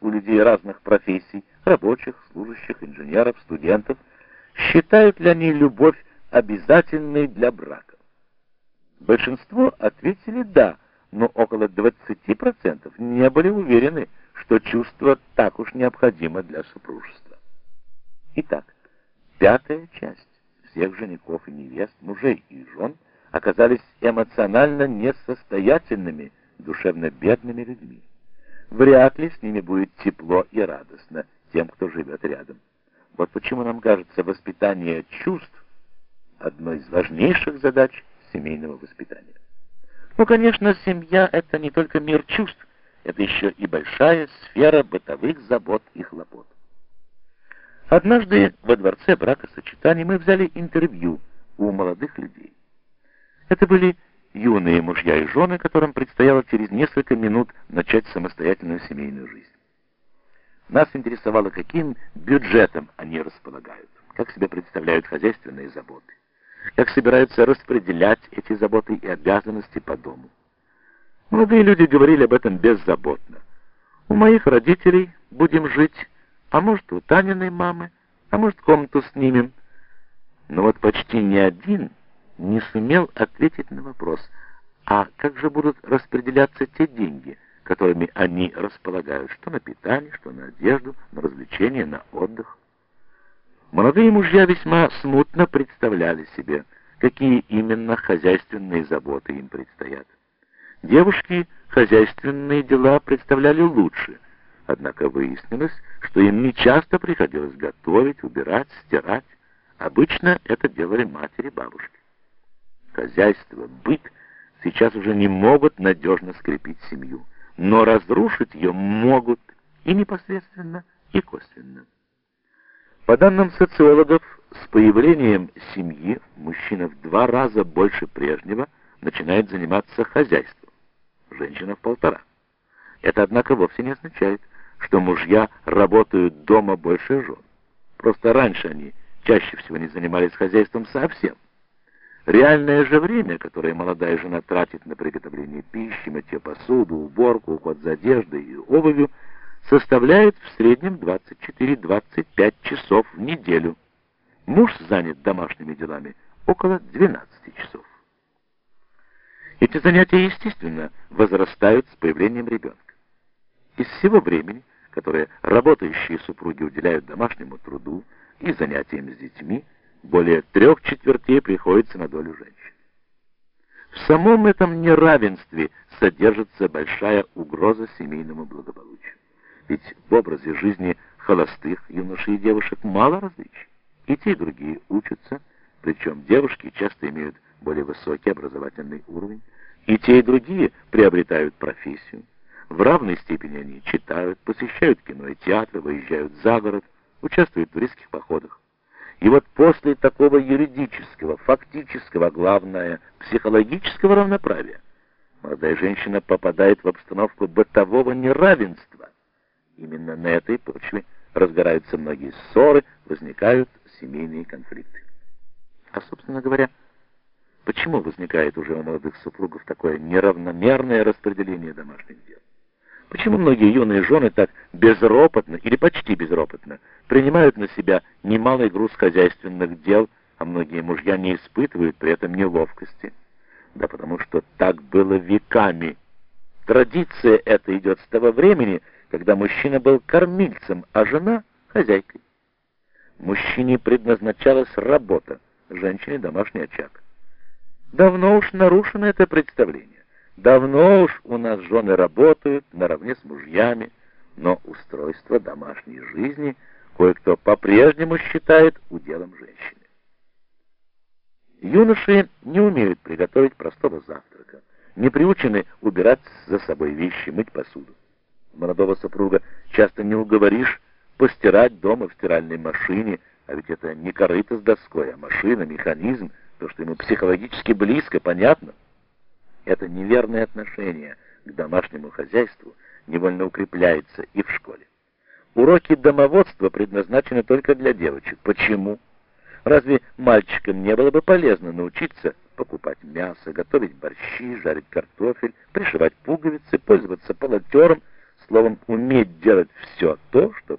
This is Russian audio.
у людей разных профессий, рабочих, служащих, инженеров, студентов, считают ли они любовь обязательной для брака. Большинство ответили «да», но около 20% не были уверены, что чувство так уж необходимо для супружества. Итак, пятая часть всех женихов и невест, мужей и жен оказались эмоционально несостоятельными, душевно бедными людьми. Вряд ли с ними будет тепло и радостно тем, кто живет рядом. Вот почему нам кажется воспитание чувств одной из важнейших задач семейного воспитания. Ну, конечно, семья — это не только мир чувств, это еще и большая сфера бытовых забот и хлопот. Однажды во дворце бракосочетания мы взяли интервью у молодых людей. Это были юные мужья и жены, которым предстояло через несколько минут начать самостоятельную семейную жизнь. Нас интересовало, каким бюджетом они располагают, как себе представляют хозяйственные заботы, как собираются распределять эти заботы и обязанности по дому. Молодые люди говорили об этом беззаботно. У моих родителей будем жить, а может, у Таниной мамы, а может, комнату снимем. Но вот почти ни один не сумел ответить на вопрос, а как же будут распределяться те деньги, которыми они располагают, что на питание, что на одежду, на развлечения, на отдых. Молодые мужья весьма смутно представляли себе, какие именно хозяйственные заботы им предстоят. Девушки хозяйственные дела представляли лучше, однако выяснилось, что им нечасто приходилось готовить, убирать, стирать. Обычно это делали матери-бабушки хозяйство, быт сейчас уже не могут надежно скрепить семью, но разрушить ее могут и непосредственно, и косвенно. По данным социологов, с появлением семьи мужчина в два раза больше прежнего начинает заниматься хозяйством, женщина в полтора. Это, однако, вовсе не означает, что мужья работают дома больше жен. Просто раньше они чаще всего не занимались хозяйством совсем. Реальное же время, которое молодая жена тратит на приготовление пищи, мытье посуды, уборку, уход за одеждой и обувью, составляет в среднем 24-25 часов в неделю. Муж занят домашними делами около 12 часов. Эти занятия, естественно, возрастают с появлением ребенка. Из всего времени, которое работающие супруги уделяют домашнему труду и занятиям с детьми, более трех четвертей приходится на долю женщин. В самом этом неравенстве содержится большая угроза семейному благополучию. Ведь в образе жизни холостых юношей и девушек мало различий. И те, и другие учатся, причем девушки часто имеют более высокий образовательный уровень, и те, и другие приобретают профессию. В равной степени они читают, посещают кино и театры, выезжают за город, участвуют в туристских походах. И вот после такого юридического, фактического, главное, психологического равноправия, молодая женщина попадает в обстановку бытового неравенства. Именно на этой почве разгораются многие ссоры, возникают семейные конфликты. А, собственно говоря, почему возникает уже у молодых супругов такое неравномерное распределение домашних дел? Почему многие юные жены так безропотно или почти безропотно принимают на себя немалый груз хозяйственных дел, а многие мужья не испытывают при этом неловкости? Да потому что так было веками. Традиция эта идет с того времени, когда мужчина был кормильцем, а жена — хозяйкой. Мужчине предназначалась работа, женщине — домашний очаг. Давно уж нарушено это представление. Давно уж у нас жены работают наравне с мужьями, но устройство домашней жизни кое-кто по-прежнему считает уделом женщины. Юноши не умеют приготовить простого завтрака, не приучены убирать за собой вещи, мыть посуду. Молодого супруга часто не уговоришь постирать дома в стиральной машине, а ведь это не корыто с доской, а машина, механизм, то, что ему психологически близко, понятно — это неверное отношение к домашнему хозяйству невольно укрепляется и в школе. Уроки домоводства предназначены только для девочек. Почему? Разве мальчикам не было бы полезно научиться покупать мясо, готовить борщи, жарить картофель, пришивать пуговицы, пользоваться полотером, словом, уметь делать все то, что